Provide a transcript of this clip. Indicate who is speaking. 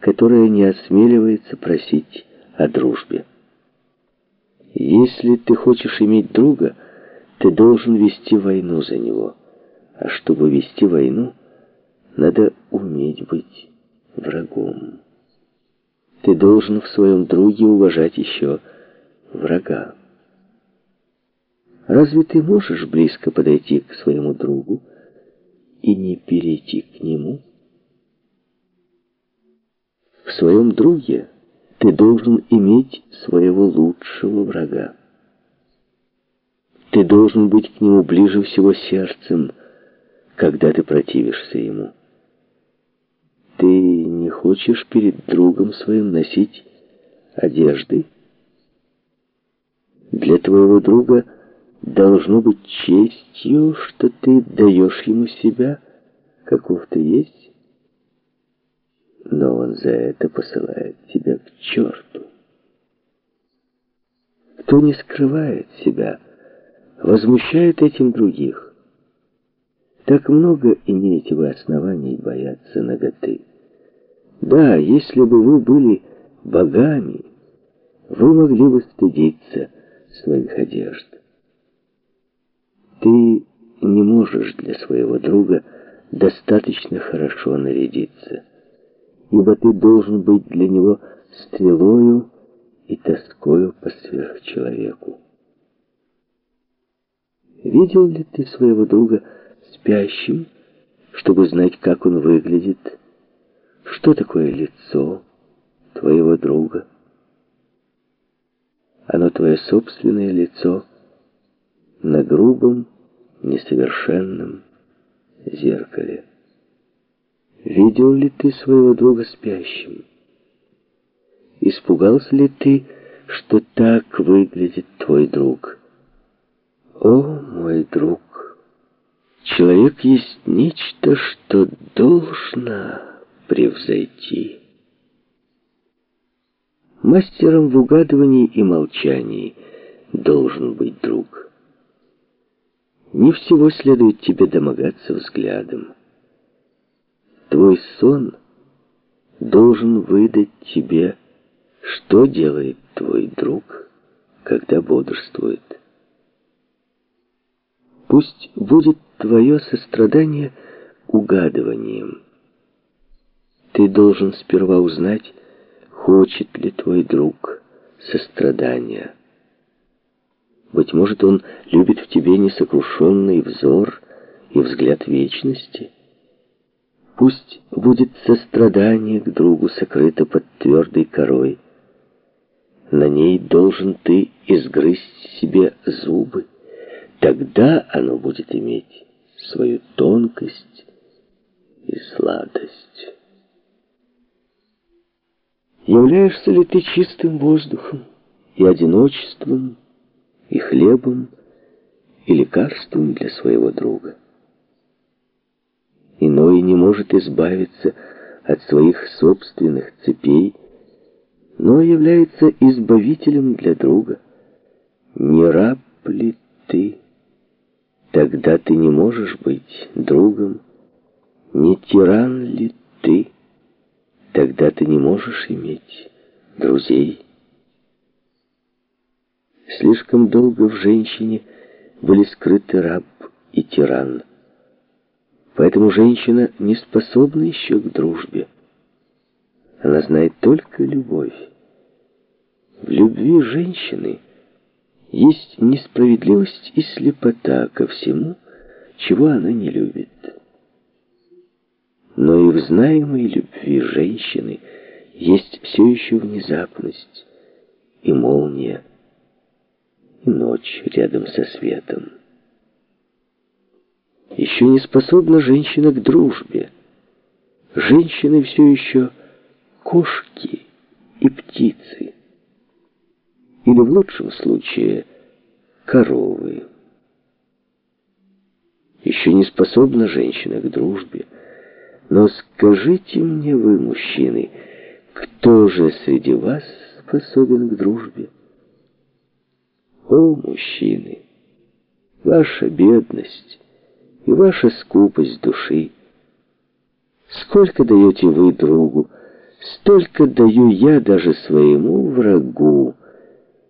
Speaker 1: которая не осмеливается просить о дружбе. Если ты хочешь иметь друга, ты должен вести войну за него. А чтобы вести войну, надо уметь быть врагом. Ты должен в своем друге уважать еще врага. Разве ты можешь близко подойти к своему другу и не перейти к нему? В своем друге ты должен иметь своего лучшего врага. Ты должен быть к нему ближе всего сердцем, когда ты противишься ему. Ты не хочешь перед другом своим носить одежды? Для твоего друга должно быть честью, что ты даешь ему себя, каков ты есть, он за это посылает тебя к черту. Кто не скрывает себя, возмущает этим других. Так много имеете вы оснований бояться наготы. Да, если бы вы были богами, вы могли бы стыдиться своих одежд. Ты не можешь для своего друга достаточно хорошо нарядиться, ибо ты должен быть для него стрелою и тоскою по сверхчеловеку. Видел ли ты своего друга спящим, чтобы знать, как он выглядит, что такое лицо твоего друга? Оно твое собственное лицо на грубом, несовершенном зеркале. Видел ли ты своего друга спящим? Испугался ли ты, что так выглядит твой друг? О, мой друг, человек есть нечто, что должно превзойти. Мастером в угадывании и молчании должен быть друг. Не всего следует тебе домогаться взглядом. Твой сон должен выдать тебе, что делает твой друг, когда бодрствует. Пусть будет твое сострадание угадыванием. Ты должен сперва узнать, хочет ли твой друг сострадания. Быть может, он любит в тебе несокрушенный взор и взгляд вечности. Пусть будет сострадание к другу сокрыто под твердой корой. На ней должен ты изгрызть себе зубы. Тогда оно будет иметь свою тонкость и сладость. Являешься ли ты чистым воздухом и одиночеством, и хлебом, и лекарством для своего друга? Иной не может избавиться от своих собственных цепей, но является избавителем для друга. Не раб ли ты? Тогда ты не можешь быть другом. Не тиран ли ты? Тогда ты не можешь иметь друзей. Слишком долго в женщине были скрыты раб и тиран. Поэтому женщина не способна еще к дружбе. Она знает только любовь. В любви женщины есть несправедливость и слепота ко всему, чего она не любит. Но и в знаемой любви женщины есть все еще внезапность и молния, и ночь рядом со светом. Еще не способна женщина к дружбе. Женщины все еще кошки и птицы. Или в лучшем случае коровы. Еще не способна женщина к дружбе. Но скажите мне вы, мужчины, кто же среди вас способен к дружбе? О, мужчины, ваша бедность и ваша скупость души. Сколько даете вы другу столько даю я даже своему врагу.